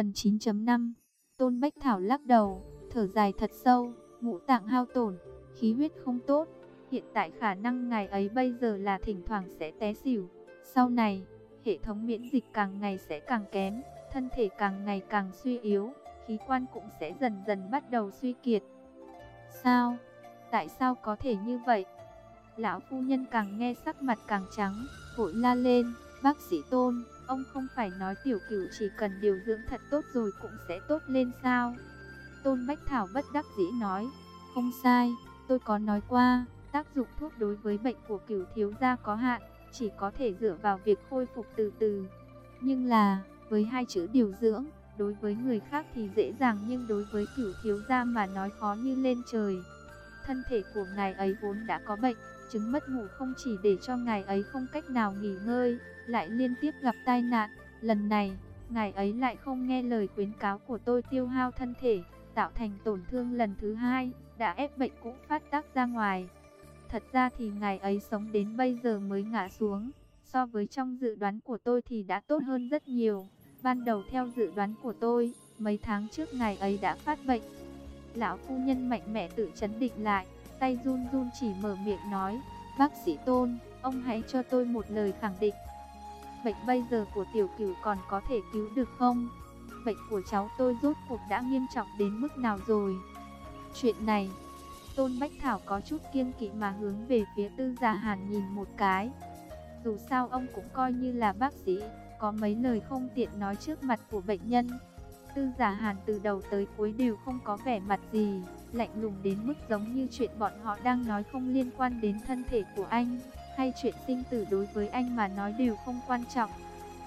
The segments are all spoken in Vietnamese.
Phần 9.5 Tôn Bách Thảo lắc đầu, thở dài thật sâu, ngũ tạng hao tổn, khí huyết không tốt. Hiện tại khả năng ngài ấy bây giờ là thỉnh thoảng sẽ té xỉu. Sau này, hệ thống miễn dịch càng ngày sẽ càng kém, thân thể càng ngày càng suy yếu, khí quan cũng sẽ dần dần bắt đầu suy kiệt. Sao? Tại sao có thể như vậy? Lão phu nhân càng nghe sắc mặt càng trắng, vội la lên, bác sĩ tôn, ông không phải nói tiểu cửu chỉ cần điều dưỡng thật tốt rồi cũng sẽ tốt lên sao? Tôn Bách Thảo bất đắc dĩ nói, không sai, tôi có nói qua, tác dụng thuốc đối với bệnh của cửu thiếu gia có hạn, chỉ có thể dựa vào việc khôi phục từ từ. Nhưng là, với hai chữ điều dưỡng, đối với người khác thì dễ dàng nhưng đối với cửu thiếu gia mà nói khó như lên trời. Thân thể của ngài ấy vốn đã có bệnh, chứng mất ngủ không chỉ để cho ngài ấy không cách nào nghỉ ngơi, lại liên tiếp gặp tai nạn. Lần này, ngài ấy lại không nghe lời khuyến cáo của tôi tiêu hao thân thể, tạo thành tổn thương lần thứ hai, đã ép bệnh cũng phát tác ra ngoài. Thật ra thì ngài ấy sống đến bây giờ mới ngã xuống, so với trong dự đoán của tôi thì đã tốt hơn rất nhiều. Ban đầu theo dự đoán của tôi, mấy tháng trước ngài ấy đã phát bệnh. Lão phu nhân mạnh mẽ tự chấn định lại, tay run run chỉ mở miệng nói, bác sĩ Tôn, ông hãy cho tôi một lời khẳng định. Bệnh bây giờ của tiểu cửu còn có thể cứu được không? Bệnh của cháu tôi rốt cuộc đã nghiêm trọng đến mức nào rồi? Chuyện này, Tôn Bách Thảo có chút kiêng kỵ mà hướng về phía tư giả hàn nhìn một cái. Dù sao ông cũng coi như là bác sĩ, có mấy lời không tiện nói trước mặt của bệnh nhân. Tư giả hàn từ đầu tới cuối đều không có vẻ mặt gì, lạnh lùng đến mức giống như chuyện bọn họ đang nói không liên quan đến thân thể của anh, hay chuyện sinh tử đối với anh mà nói đều không quan trọng.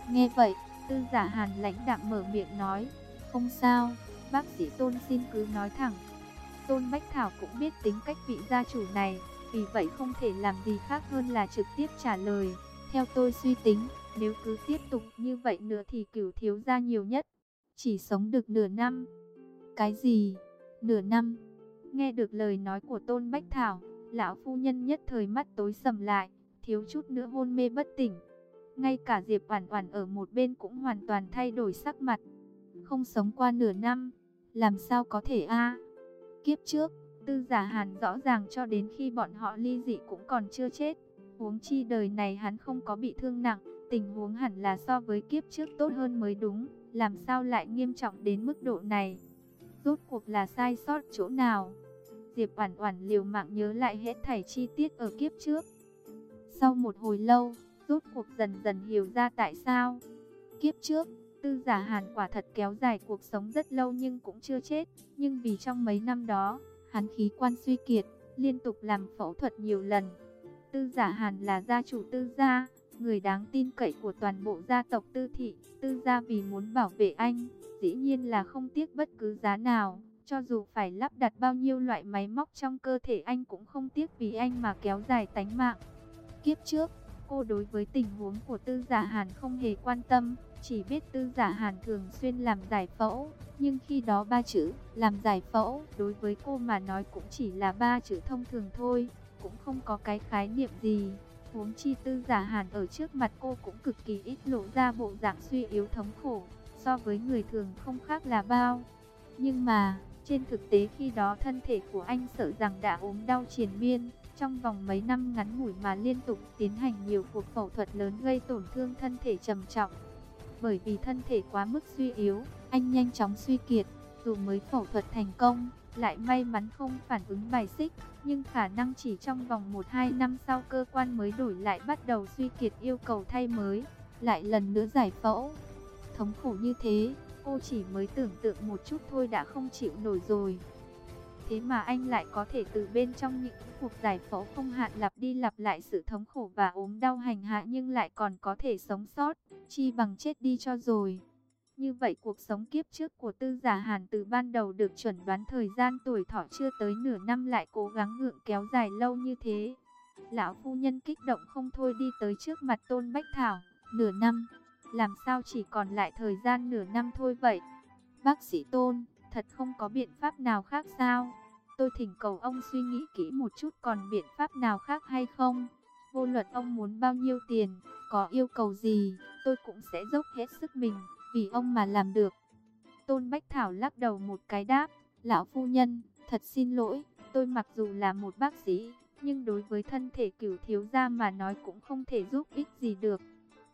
Nghe vậy, tư giả hàn lãnh đạm mở miệng nói, không sao, bác sĩ Tôn xin cứ nói thẳng. Tôn Bách Thảo cũng biết tính cách vị gia chủ này, vì vậy không thể làm gì khác hơn là trực tiếp trả lời. Theo tôi suy tính, nếu cứ tiếp tục như vậy nữa thì cửu thiếu gia nhiều nhất, chỉ sống được nửa năm. Cái gì? Nửa năm? Nghe được lời nói của Tôn Bách Thảo, lão phu nhân nhất thời mắt tối sầm lại, thiếu chút nữa hôn mê bất tỉnh. Ngay cả Diệp Oản Oản ở một bên cũng hoàn toàn thay đổi sắc mặt. Không sống qua nửa năm, làm sao có thể a? Kiếp trước, Tư Giả Hàn rõ ràng cho đến khi bọn họ ly dị cũng còn chưa chết. Huống chi đời này hắn không có bị thương nặng, tình huống hẳn là so với kiếp trước tốt hơn mới đúng, làm sao lại nghiêm trọng đến mức độ này? Rốt cuộc là sai sót chỗ nào? Diệp Oản Oản liều mạng nhớ lại hết thảy chi tiết ở kiếp trước. Sau một hồi lâu, rốt cuộc dần dần hiểu ra tại sao. Kiếp trước, Tư Giả Hàn quả thật kéo dài cuộc sống rất lâu nhưng cũng chưa chết, nhưng vì trong mấy năm đó, hắn khí quan suy kiệt, liên tục làm phẫu thuật nhiều lần. Tư Giả Hàn là gia chủ Tư gia, người đáng tin cậy của toàn bộ gia tộc Tư thị, Tư gia vì muốn bảo vệ anh, dĩ nhiên là không tiếc bất cứ giá nào, cho dù phải lắp đặt bao nhiêu loại máy móc trong cơ thể anh cũng không tiếc vì anh mà kéo dài tánh mạng. Kiếp trước, cô đối với tình huống của Tư Giả Hàn không hề quan tâm, chỉ biết Tư Giả Hàn thường xuyên làm giải phẫu, nhưng khi đó ba chữ làm giải phẫu đối với cô mà nói cũng chỉ là ba chữ thông thường thôi, cũng không có cái khái niệm gì. Huống chi Tư Giả Hàn ở trước mặt cô cũng cực kỳ ít lộ ra bộ dạng suy yếu thống khổ, so với người thường không khác là bao. Nhưng mà, trên thực tế khi đó thân thể của anh sợ rằng đã ốm đau triền miên, trong vòng mấy năm ngắn ngủi mà liên tục tiến hành nhiều cuộc phẫu thuật lớn gây tổn thương thân thể trầm trọng. Bởi vì thân thể quá mức suy yếu, anh nhanh chóng suy kiệt, dù mới phẫu thuật thành công, lại may mắn không phản ứng bài xích, nhưng khả năng chỉ trong vòng 1-2 năm sau cơ quan mới đổi lại bắt đầu suy kiệt yêu cầu thay mới, lại lần nữa giải phẫu. Thống khổ như thế, cô chỉ mới tưởng tượng một chút thôi đã không chịu nổi rồi. Thế mà anh lại có thể từ bên trong những cuộc giải phẫu không hạn lặp đi lặp lại sự thống khổ và ốm đau hành hạ nhưng lại còn có thể sống sót, chi bằng chết đi cho rồi. Như vậy cuộc sống kiếp trước của tư giả hàn từ ban đầu được chuẩn đoán thời gian tuổi thọ chưa tới nửa năm lại cố gắng ngượng kéo dài lâu như thế. Lão phu nhân kích động không thôi đi tới trước mặt tôn bách thảo, nửa năm, làm sao chỉ còn lại thời gian nửa năm thôi vậy? Bác sĩ tôn, thật không có biện pháp nào khác sao? Tôi thỉnh cầu ông suy nghĩ kỹ một chút còn biện pháp nào khác hay không? Vô luận ông muốn bao nhiêu tiền, có yêu cầu gì, tôi cũng sẽ dốc hết sức mình, vì ông mà làm được. Tôn Bách Thảo lắc đầu một cái đáp, lão phu nhân, thật xin lỗi, tôi mặc dù là một bác sĩ, nhưng đối với thân thể cửu thiếu gia mà nói cũng không thể giúp ích gì được.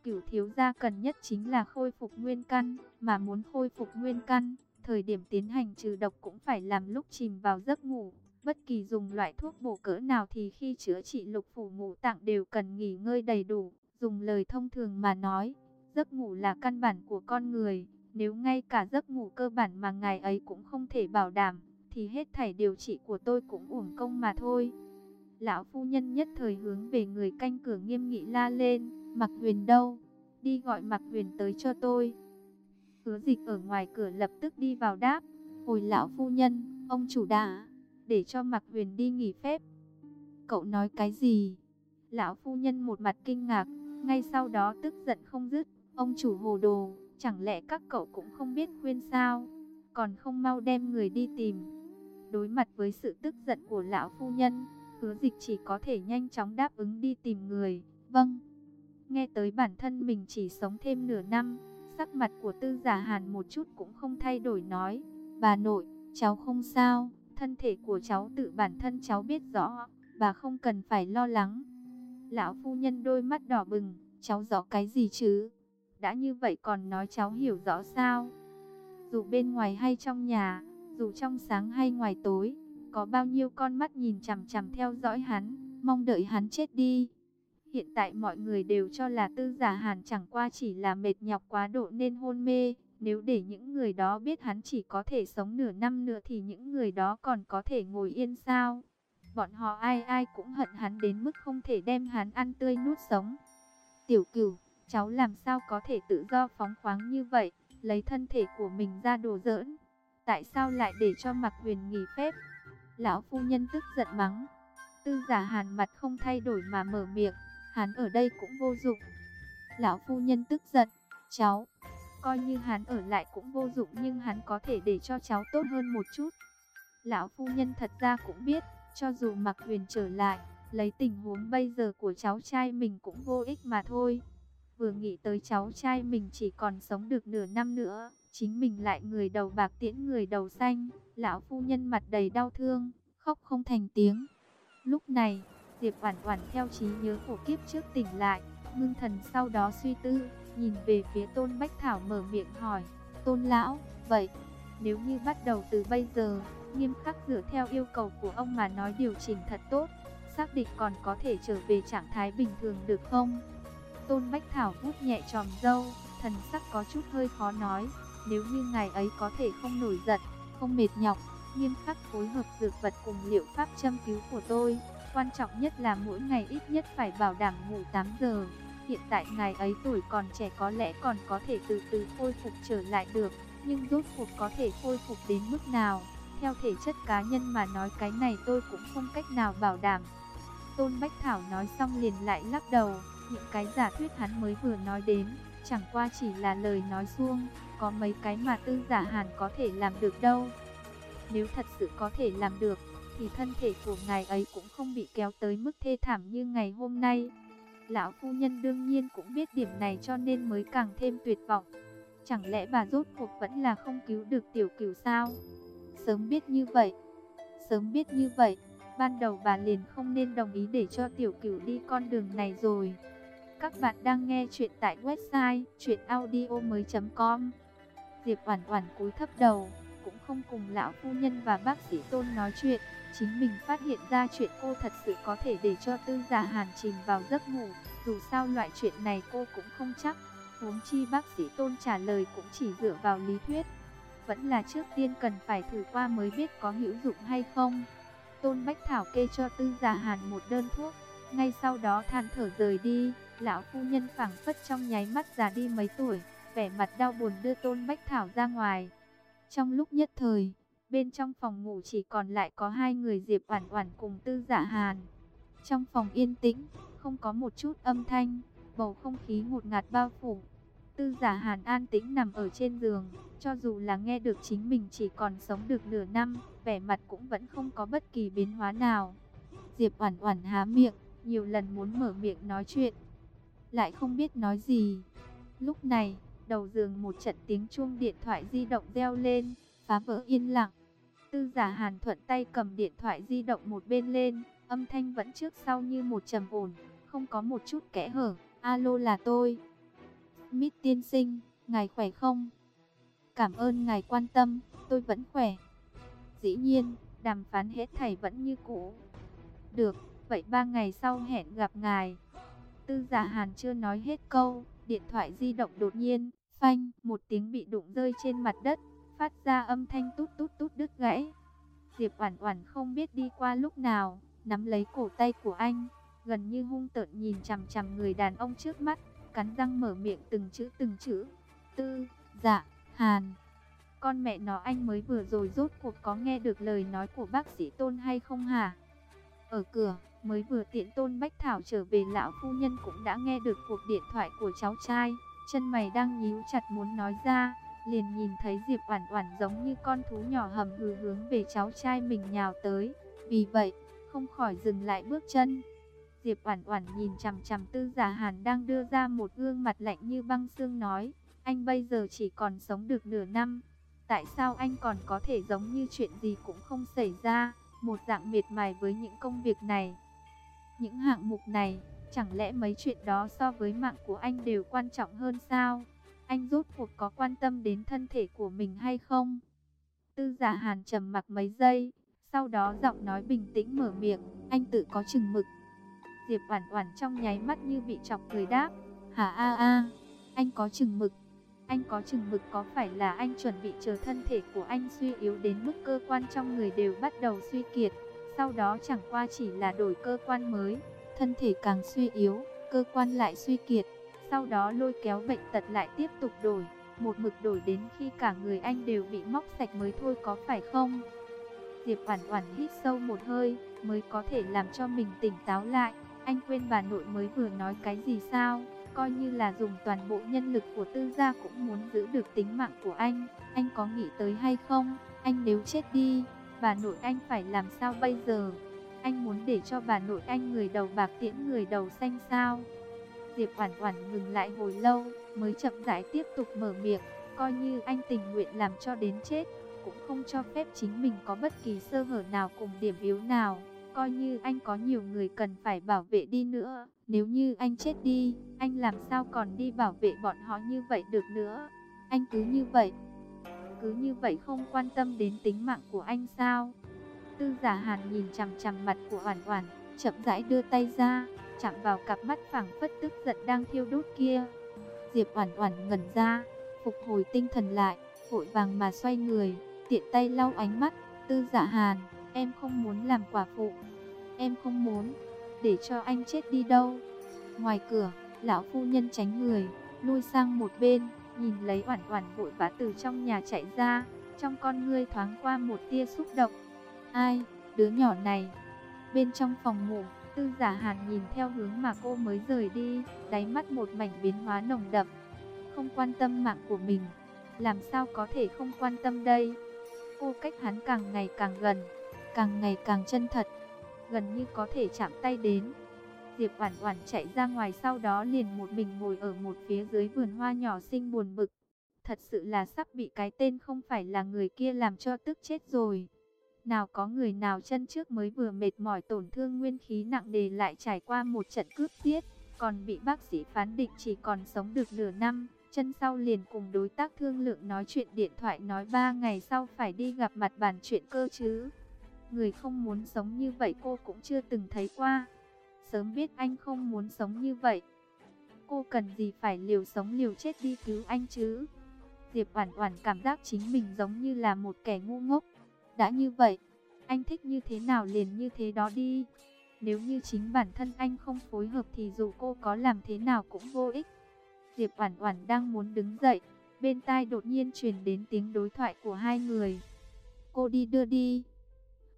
Cửu thiếu gia cần nhất chính là khôi phục nguyên căn, mà muốn khôi phục nguyên căn, thời điểm tiến hành trừ độc cũng phải làm lúc chìm vào giấc ngủ. Bất kỳ dùng loại thuốc bổ cỡ nào thì khi chữa trị lục phủ ngũ tạng đều cần nghỉ ngơi đầy đủ. Dùng lời thông thường mà nói, giấc ngủ là căn bản của con người. Nếu ngay cả giấc ngủ cơ bản mà ngài ấy cũng không thể bảo đảm, thì hết thảy điều trị của tôi cũng uổng công mà thôi. Lão phu nhân nhất thời hướng về người canh cửa nghiêm nghị la lên, Mặc Huyền đâu? Đi gọi Mặc Huyền tới cho tôi. Hứa dịch ở ngoài cửa lập tức đi vào đáp, hồi lão phu nhân, ông chủ đã để cho Mặc Huyền đi nghỉ phép. Cậu nói cái gì? Lão phu nhân một mặt kinh ngạc, ngay sau đó tức giận không dứt, ông chủ hồ đồ, chẳng lẽ các cậu cũng không biết khuyên sao? Còn không mau đem người đi tìm. Đối mặt với sự tức giận của lão phu nhân, hứa dịch chỉ có thể nhanh chóng đáp ứng đi tìm người. Vâng. Nghe tới bản thân mình chỉ sống thêm nửa năm, sắc mặt của tư giả hàn một chút cũng không thay đổi nói. Bà nội, cháu không sao, thân thể của cháu tự bản thân cháu biết rõ, bà không cần phải lo lắng. Lão phu nhân đôi mắt đỏ bừng, cháu rõ cái gì chứ? Đã như vậy còn nói cháu hiểu rõ sao? Dù bên ngoài hay trong nhà, dù trong sáng hay ngoài tối, có bao nhiêu con mắt nhìn chằm chằm theo dõi hắn, mong đợi hắn chết đi. Hiện tại mọi người đều cho là tư giả hàn chẳng qua chỉ là mệt nhọc quá độ nên hôn mê. Nếu để những người đó biết hắn chỉ có thể sống nửa năm nữa thì những người đó còn có thể ngồi yên sao? Bọn họ ai ai cũng hận hắn đến mức không thể đem hắn ăn tươi nuốt sống. Tiểu cửu, cháu làm sao có thể tự do phóng khoáng như vậy, lấy thân thể của mình ra đồ giỡn? Tại sao lại để cho Mạc Huyền nghỉ phép? Lão phu nhân tức giận mắng. Tư giả hàn mặt không thay đổi mà mở miệng, hắn ở đây cũng vô dụng. Lão phu nhân tức giận, cháu, coi như hắn ở lại cũng vô dụng nhưng hắn có thể để cho cháu tốt hơn một chút. Lão phu nhân thật ra cũng biết, cho dù mặc Huyền trở lại, lấy tình huống bây giờ của cháu trai mình cũng vô ích mà thôi. Vừa nghĩ tới cháu trai mình chỉ còn sống được nửa năm nữa, chính mình lại người đầu bạc tiễn người đầu xanh, lão phu nhân mặt đầy đau thương, khóc không thành tiếng. Lúc này, Diệp Oản Oản theo trí nhớ của kiếp trước tỉnh lại, ngưng thần sau đó suy tư, nhìn về phía Tôn Bách Thảo mở miệng hỏi, "Tôn lão, vậy nếu như bắt đầu từ bây giờ, nghiêm khắc dựa theo yêu cầu của ông mà nói điều chỉnh thật tốt, xác định còn có thể trở về trạng thái bình thường được không?" Tôn Bách Thảo vuốt nhẹ chòm râu, thần sắc có chút hơi khó nói, nếu như ngày ấy có thể không nổi giận, không mệt nhọc, nghiêm khắc phối hợp dược vật cùng liệu pháp châm cứu của tôi, quan trọng nhất là mỗi ngày ít nhất phải bảo đảm ngủ 8 giờ. Hiện tại ngài ấy tuổi còn trẻ có lẽ còn có thể từ từ khôi phục trở lại được, nhưng rốt cuộc có thể khôi phục đến mức nào? Theo thể chất cá nhân mà nói cái này tôi cũng không cách nào bảo đảm. Tôn Bách Thảo nói xong liền lại lắc đầu, những cái giả thuyết hắn mới vừa nói đến, chẳng qua chỉ là lời nói suông, có mấy cái mà tư giả hàn có thể làm được đâu. Nếu thật sự có thể làm được, thì thân thể của ngài ấy cũng không bị kéo tới mức thê thảm như ngày hôm nay. Lão phu nhân đương nhiên cũng biết điểm này cho nên mới càng thêm tuyệt vọng. Chẳng lẽ bà rốt cuộc vẫn là không cứu được tiểu cửu sao? Sớm biết như vậy, sớm biết như vậy, ban đầu bà liền không nên đồng ý để cho tiểu cửu đi con đường này rồi. Các bạn đang nghe chuyện tại website chuyenaudio.com Diệp Oản Oản cúi thấp đầu, cũng không cùng lão phu nhân và bác sĩ Tôn nói chuyện, chính mình phát hiện ra chuyện cô thật sự có thể để cho Tư Giả Hàn chìm vào giấc ngủ, dù sao loại chuyện này cô cũng không chắc. Huống chi bác sĩ Tôn trả lời cũng chỉ dựa vào lý thuyết, vẫn là trước tiên cần phải thử qua mới biết có hữu dụng hay không. Tôn Bách Thảo kê cho Tư Giả Hàn một đơn thuốc, ngay sau đó than thở rời đi, lão phu nhân phảng phất trong nháy mắt già đi mấy tuổi vẻ mặt đau buồn đưa Tôn Bách Thảo ra ngoài. Trong lúc nhất thời, bên trong phòng ngủ chỉ còn lại có hai người Diệp Oản Oản cùng Tư Dạ Hàn. Trong phòng yên tĩnh, không có một chút âm thanh, bầu không khí ngột ngạt bao phủ. Tư Giả Hàn an tĩnh nằm ở trên giường, cho dù là nghe được chính mình chỉ còn sống được nửa năm, vẻ mặt cũng vẫn không có bất kỳ biến hóa nào. Diệp Oản Oản há miệng, nhiều lần muốn mở miệng nói chuyện, lại không biết nói gì. Lúc này, Đầu giường một trận tiếng chuông điện thoại di động reo lên, phá vỡ yên lặng. Tư giả hàn thuận tay cầm điện thoại di động một bên lên, âm thanh vẫn trước sau như một trầm ổn, không có một chút kẽ hở. Alo là tôi. mít tiên sinh, ngài khỏe không? Cảm ơn ngài quan tâm, tôi vẫn khỏe. Dĩ nhiên, đàm phán hết thảy vẫn như cũ. Được, vậy ba ngày sau hẹn gặp ngài. Tư giả hàn chưa nói hết câu, điện thoại di động đột nhiên, phanh, một tiếng bị đụng rơi trên mặt đất, phát ra âm thanh tút tút tút đứt gãy. Diệp Oản Oản không biết đi qua lúc nào, nắm lấy cổ tay của anh, gần như hung tợn nhìn chằm chằm người đàn ông trước mắt, cắn răng mở miệng từng chữ từng chữ. Tư, dạ, Hàn. Con mẹ nó anh mới vừa rồi rốt cuộc có nghe được lời nói của bác sĩ Tôn hay không hả? Ở cửa, mới vừa tiện Tôn Bách Thảo trở về lão phu nhân cũng đã nghe được cuộc điện thoại của cháu trai, chân mày đang nhíu chặt muốn nói ra, liền nhìn thấy Diệp Oản Oản giống như con thú nhỏ hầm hừ hướng về cháu trai mình nhào tới, vì vậy, không khỏi dừng lại bước chân. Diệp Oản Oản nhìn chằm chằm Tư Giả Hàn đang đưa ra một gương mặt lạnh như băng xương nói, anh bây giờ chỉ còn sống được nửa năm, tại sao anh còn có thể giống như chuyện gì cũng không xảy ra, một dạng miệt mài với những công việc này. Những hạng mục này, chẳng lẽ mấy chuyện đó so với mạng của anh đều quan trọng hơn sao? Anh rốt cuộc có quan tâm đến thân thể của mình hay không? Tư giả hàn trầm mặc mấy giây, sau đó giọng nói bình tĩnh mở miệng, anh tự có chừng mực. Diệp Oản Oản trong nháy mắt như bị chọc cười đáp, "Hả a a, anh có chừng mực?" Anh có chừng mực có phải là anh chuẩn bị chờ thân thể của anh suy yếu đến mức cơ quan trong người đều bắt đầu suy kiệt, sau đó chẳng qua chỉ là đổi cơ quan mới, thân thể càng suy yếu, cơ quan lại suy kiệt, sau đó lôi kéo bệnh tật lại tiếp tục đổi, một mực đổi đến khi cả người anh đều bị móc sạch mới thôi có phải không? Diệp Oản Oản hít sâu một hơi, mới có thể làm cho mình tỉnh táo lại. Anh quên bà nội mới vừa nói cái gì sao? Coi như là dùng toàn bộ nhân lực của tư gia cũng muốn giữ được tính mạng của anh. Anh có nghĩ tới hay không? Anh nếu chết đi, bà nội anh phải làm sao bây giờ? Anh muốn để cho bà nội anh người đầu bạc tiễn người đầu xanh sao? Diệp Oản Oản ngừng lại hồi lâu, mới chậm rãi tiếp tục mở miệng, coi như anh tình nguyện làm cho đến chết, cũng không cho phép chính mình có bất kỳ sơ hở nào cùng điểm yếu nào. Coi như anh có nhiều người cần phải bảo vệ đi nữa, nếu như anh chết đi, anh làm sao còn đi bảo vệ bọn họ như vậy được nữa. Anh cứ như vậy, cứ như vậy không quan tâm đến tính mạng của anh sao? Tư giả hàn nhìn chằm chằm mặt của Hoàn Hoàn, chậm rãi đưa tay ra, chạm vào cặp mắt phẳng phất tức giận đang thiêu đốt kia. Diệp Hoàn Hoàn ngẩn ra, phục hồi tinh thần lại, vội vàng mà xoay người, tiện tay lau ánh mắt, "Tư Dạ Hàn, em không muốn làm quả phụ. Em không muốn để cho anh chết đi đâu." Ngoài cửa, lão phu nhân tránh người, lui sang một bên, nhìn lấy Oản Oản vội vã từ trong nhà chạy ra, trong con ngươi thoáng qua một tia xúc động. "Ai, đứa nhỏ này?" Bên trong phòng ngủ, Tư giả hàn nhìn theo hướng mà cô mới rời đi, đáy mắt một mảnh biến hóa nồng đậm. Không quan tâm mạng của mình, làm sao có thể không quan tâm đây? Cô cách hắn càng ngày càng gần, càng ngày càng chân thật, gần như có thể chạm tay đến. Diệp Oản Oản chạy ra ngoài sau đó liền một mình ngồi ở một phía dưới vườn hoa nhỏ xinh buồn bực. Thật sự là sắp bị cái tên không phải là người kia làm cho tức chết rồi. Nào có người nào chân trước mới vừa mệt mỏi tổn thương nguyên khí nặng nề lại trải qua một trận cướp giết, còn bị bác sĩ phán định chỉ còn sống được nửa năm, chân sau liền cùng đối tác thương lượng nói chuyện điện thoại nói ba ngày sau phải đi gặp mặt bàn chuyện cơ chứ. Người không muốn sống như vậy cô cũng chưa từng thấy qua. Sớm biết anh không muốn sống như vậy. Cô cần gì phải liều sống liều chết đi cứu anh chứ? Diệp Oản Oản cảm giác chính mình giống như là một kẻ ngu ngốc. Đã như vậy, anh thích như thế nào liền như thế đó đi. Nếu như chính bản thân anh không phối hợp thì dù cô có làm thế nào cũng vô ích. Diệp Oản Oản đang muốn đứng dậy, bên tai đột nhiên truyền đến tiếng đối thoại của hai người. Cô đi đưa đi.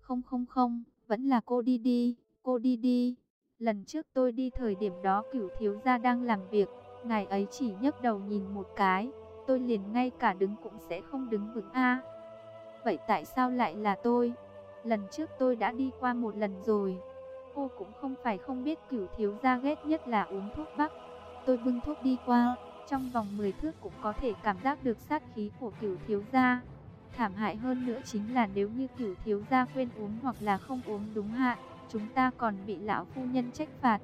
Không không không, vẫn là cô đi đi, cô đi đi. Lần trước tôi đi thời điểm đó cửu thiếu gia đang làm việc, ngài ấy chỉ nhấc đầu nhìn một cái, tôi liền ngay cả đứng cũng sẽ không đứng vững a. Vậy tại sao lại là tôi? Lần trước tôi đã đi qua một lần rồi. Cô cũng không phải không biết cửu thiếu gia ghét nhất là uống thuốc bắc. Tôi bưng thuốc đi qua, trong vòng 10 thước cũng có thể cảm giác được sát khí của cửu thiếu gia. Thảm hại hơn nữa chính là nếu như cửu thiếu gia quên uống hoặc là không uống đúng hạn, chúng ta còn bị lão phu nhân trách phạt.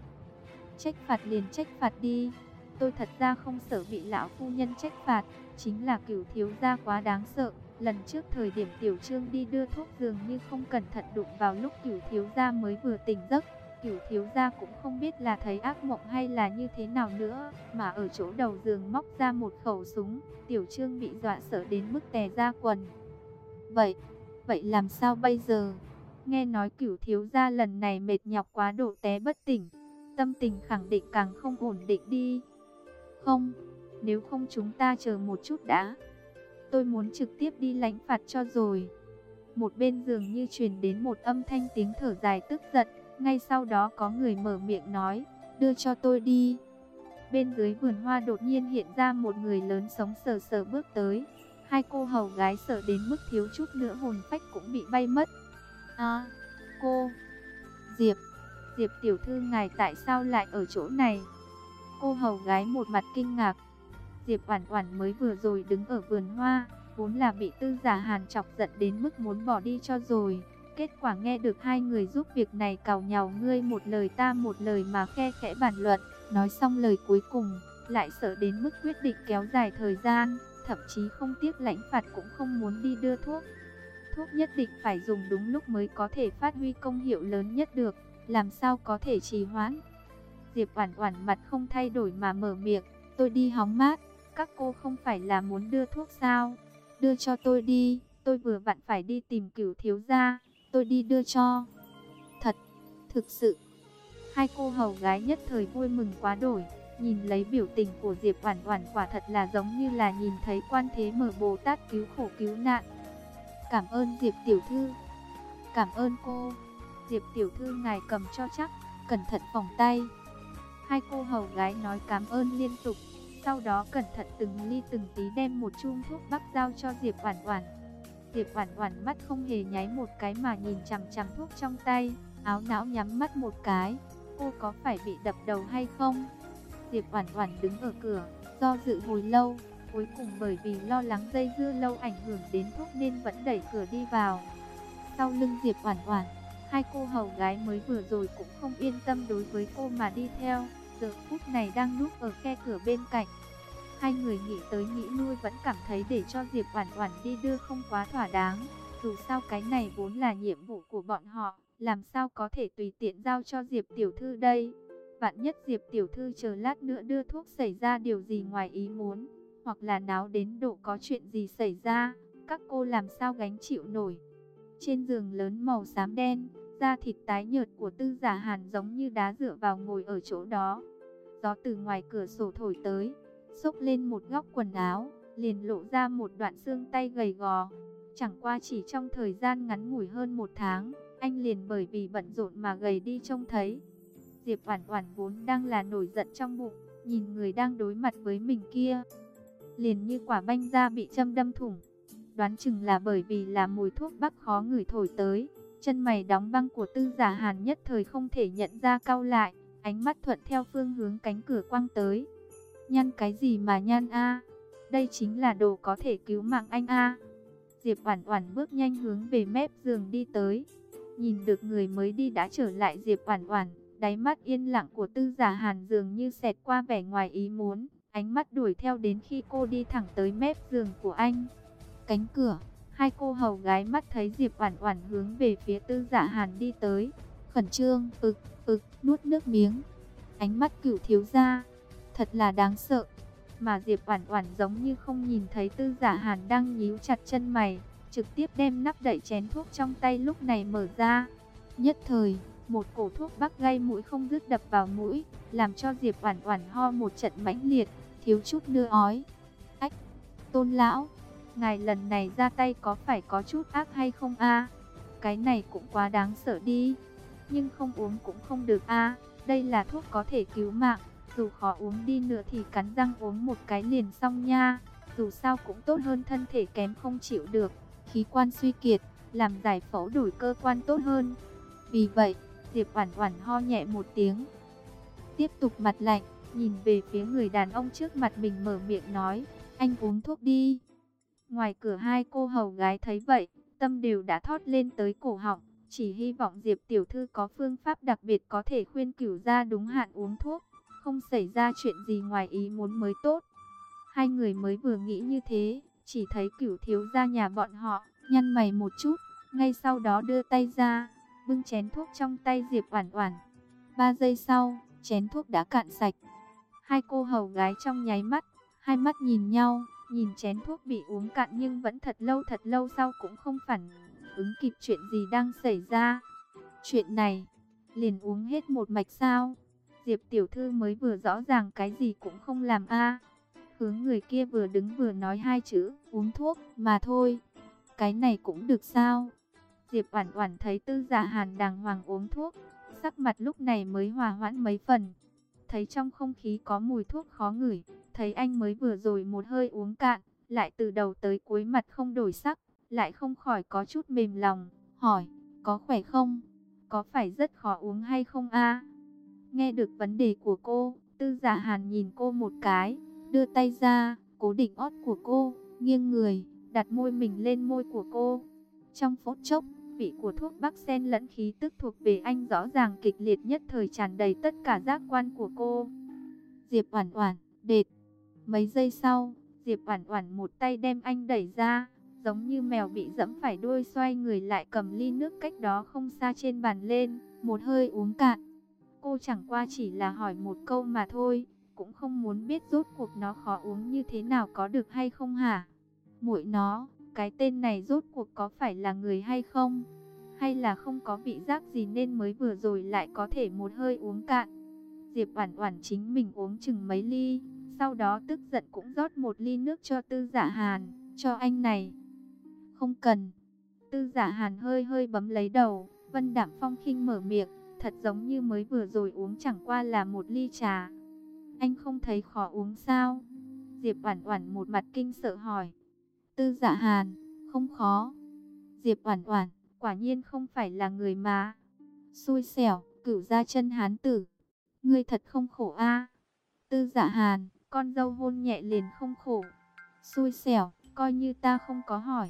Trách phạt liền trách phạt đi. Tôi thật ra không sợ bị lão phu nhân trách phạt, chính là cửu thiếu gia quá đáng sợ. Lần trước thời điểm tiểu trương đi đưa thuốc dường như không cẩn thận đụng vào lúc cửu thiếu gia mới vừa tỉnh giấc. Cửu thiếu gia cũng không biết là thấy ác mộng hay là như thế nào nữa, mà ở chỗ đầu giường móc ra một khẩu súng, tiểu trương bị dọa sợ đến mức tè ra quần. Vậy, vậy làm sao bây giờ? Nghe nói cửu thiếu gia lần này mệt nhọc quá độ té bất tỉnh, tâm tình khẳng định càng không ổn định đi. Không, nếu không chúng ta chờ một chút đã. Tôi muốn trực tiếp đi lãnh phạt cho rồi. Một bên giường như truyền đến một âm thanh tiếng thở dài tức giận. Ngay sau đó có người mở miệng nói, đưa cho tôi đi. Bên dưới vườn hoa đột nhiên hiện ra một người lớn sống sờ sờ bước tới. Hai cô hầu gái sợ đến mức thiếu chút nữa hồn phách cũng bị bay mất. À, cô, Diệp, Diệp tiểu thư ngài tại sao lại ở chỗ này? Cô hầu gái một mặt kinh ngạc. Diệp Oản Oản mới vừa rồi đứng ở vườn hoa, vốn là bị Tư Giả Hàn chọc giận đến mức muốn bỏ đi cho rồi. Kết quả nghe được hai người giúp việc này cào nhào ngươi một lời ta một lời mà khe khẽ bàn luận, nói xong lời cuối cùng, lại sợ đến mức quyết định kéo dài thời gian, thậm chí không tiếc lãnh phạt cũng không muốn đi đưa thuốc. Thuốc nhất định phải dùng đúng lúc mới có thể phát huy công hiệu lớn nhất được, làm sao có thể trì hoãn. Diệp Oản Oản mặt không thay đổi mà mở miệng, "Tôi đi hóng mát, các cô không phải là muốn đưa thuốc sao? Đưa cho tôi đi, tôi vừa vặn phải đi tìm Cửu thiếu gia." tôi đi đưa cho. Thật, thực sự. Hai cô hầu gái nhất thời vui mừng quá đổi, nhìn lấy biểu tình của Diệp Oản Oản quả thật là giống như là nhìn thấy quan thế mở Bồ Tát cứu khổ cứu nạn. Cảm ơn Diệp tiểu thư. Cảm ơn cô. Diệp tiểu thư ngài cầm cho chắc, cẩn thận vòng tay. Hai cô hầu gái nói cảm ơn liên tục, sau đó cẩn thận từng ly từng tí đem một chung thuốc bắc giao cho Diệp Oản Oản. Diệp Oản Oản mắt không hề nháy một cái mà nhìn chằm chằm thuốc trong tay, áo não nhắm mắt một cái. Cô có phải bị đập đầu hay không? Diệp Oản Oản đứng ở cửa, do dự hồi lâu, cuối cùng bởi vì lo lắng dây dưa lâu ảnh hưởng đến thuốc nên vẫn đẩy cửa đi vào. Sau lưng Diệp Oản Oản, hai cô hầu gái mới vừa rồi cũng không yên tâm đối với cô mà đi theo, giờ phút này đang núp ở khe cửa bên cạnh. Hai người nghĩ tới nghĩ lui vẫn cảm thấy để cho Diệp Oản Oản đi đưa không quá thỏa đáng. Dù sao cái này vốn là nhiệm vụ của bọn họ, làm sao có thể tùy tiện giao cho Diệp tiểu thư đây? Vạn nhất Diệp tiểu thư chờ lát nữa đưa thuốc xảy ra điều gì ngoài ý muốn, hoặc là náo đến độ có chuyện gì xảy ra, các cô làm sao gánh chịu nổi? Trên giường lớn màu xám đen, da thịt tái nhợt của Tư Giả Hàn giống như đá dựa vào ngồi ở chỗ đó. Gió từ ngoài cửa sổ thổi tới, xốc lên một góc quần áo, liền lộ ra một đoạn xương tay gầy gò. Chẳng qua chỉ trong thời gian ngắn ngủi hơn một tháng, anh liền bởi vì bận rộn mà gầy đi trông thấy. Diệp Oản Oản vốn đang là nổi giận trong bụng, nhìn người đang đối mặt với mình kia, liền như quả banh da bị châm đâm thủng. Đoán chừng là bởi vì là mùi thuốc bắc khó ngửi thổi tới, chân mày đóng băng của Tư Giả Hàn nhất thời không thể nhận ra cau lại, ánh mắt thuận theo phương hướng cánh cửa quang tới. Nhăn cái gì mà nhăn a? Đây chính là đồ có thể cứu mạng anh a. Diệp Oản Oản bước nhanh hướng về mép giường đi tới. Nhìn được người mới đi đã trở lại Diệp Oản Oản, đáy mắt yên lặng của Tư Giả Hàn dường như xẹt qua vẻ ngoài ý muốn, ánh mắt đuổi theo đến khi cô đi thẳng tới mép giường của anh. Cánh cửa, hai cô hầu gái mắt thấy Diệp Oản Oản hướng về phía Tư Dạ Hàn đi tới, khẩn trương, ực, ực, nuốt nước miếng. Ánh mắt Cửu thiếu gia thật là đáng sợ. Mà Diệp Oản Oản giống như không nhìn thấy Tư Dạ Hàn đang nhíu chặt chân mày, trực tiếp đem nắp đậy chén thuốc trong tay lúc này mở ra. Nhất thời, một cổ thuốc bắc gây mũi không dứt đập vào mũi, làm cho Diệp Oản Oản ho một trận mãnh liệt, thiếu chút nữa ói. Ách, Tôn lão, ngài lần này ra tay có phải có chút ác hay không a? Cái này cũng quá đáng sợ đi. Nhưng không uống cũng không được a, đây là thuốc có thể cứu mạng. Dù khó uống đi nữa thì cắn răng uống một cái liền xong nha. Dù sao cũng tốt hơn thân thể kém không chịu được. Khí quan suy kiệt, làm giải phẫu đổi cơ quan tốt hơn. Vì vậy, Diệp Oản Oản ho nhẹ một tiếng. Tiếp tục mặt lạnh, nhìn về phía người đàn ông trước mặt mình mở miệng nói, anh uống thuốc đi. Ngoài cửa hai cô hầu gái thấy vậy, tâm đều đã thoát lên tới cổ họng, chỉ hy vọng Diệp tiểu thư có phương pháp đặc biệt có thể khuyên cửu gia đúng hạn uống thuốc, không xảy ra chuyện gì ngoài ý muốn mới tốt. Hai người mới vừa nghĩ như thế, chỉ thấy cửu thiếu gia nhà bọn họ, nhăn mày một chút, ngay sau đó đưa tay ra, bưng chén thuốc trong tay Diệp Oản Oản. Ba giây sau, chén thuốc đã cạn sạch. Hai cô hầu gái trong nháy mắt, hai mắt nhìn nhau, nhìn chén thuốc bị uống cạn nhưng vẫn thật lâu thật lâu sau cũng không phản ứng kịp chuyện gì đang xảy ra. Chuyện này, liền uống hết một mạch sao? Diệp tiểu thư mới vừa rõ ràng cái gì cũng không làm a. Hướng người kia vừa đứng vừa nói hai chữ, uống thuốc mà thôi. Cái này cũng được sao? Diệp Oản Oản thấy Tư Dạ Hàn đàng hoàng uống thuốc, sắc mặt lúc này mới hòa hoãn mấy phần. Thấy trong không khí có mùi thuốc khó ngửi, thấy anh mới vừa rồi một hơi uống cạn, lại từ đầu tới cuối mặt không đổi sắc, lại không khỏi có chút mềm lòng, hỏi, có khỏe không? Có phải rất khó uống hay không a? Nghe được vấn đề của cô, Tư Giả Hàn nhìn cô một cái, đưa tay ra, cố định ót của cô, nghiêng người, đặt môi mình lên môi của cô. Trong phút chốc, vị của thuốc bắc sen lẫn khí tức thuộc về anh rõ ràng kịch liệt nhất thời tràn đầy tất cả giác quan của cô. Diệp Oản Oản, đệt. Mấy giây sau, Diệp Oản Oản một tay đem anh đẩy ra, giống như mèo bị dẫm phải đuôi xoay người lại cầm ly nước cách đó không xa trên bàn lên, một hơi uống cạn. Cô chẳng qua chỉ là hỏi một câu mà thôi, cũng không muốn biết rốt cuộc nó khó uống như thế nào có được hay không hả? Muội nó, cái tên này rốt cuộc có phải là người hay không? Hay là không có vị giác gì nên mới vừa rồi lại có thể một hơi uống cạn? Diệp Oản Oản chính mình uống chừng mấy ly, sau đó tức giận cũng rót một ly nước cho Tư Giả Hàn, cho anh này. Không cần. Tư Giả Hàn hơi hơi bấm lấy đầu, Vân Đạm Phong khinh mở miệng, thật giống như mới vừa rồi uống chẳng qua là một ly trà. Anh không thấy khó uống sao? Diệp Oản Oản một mặt kinh sợ hỏi. Tư Dạ Hàn, không khó. Diệp Oản Oản, quả nhiên không phải là người mà. Xui xẻo, cửu gia chân hán tử. Ngươi thật không khổ a. Tư Dạ Hàn, con dâu hôn nhẹ liền không khổ. Xui xẻo, coi như ta không có hỏi.